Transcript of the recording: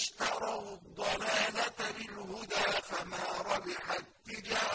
اشتروا الضلالة بالهدى فما ربحت تجارتهم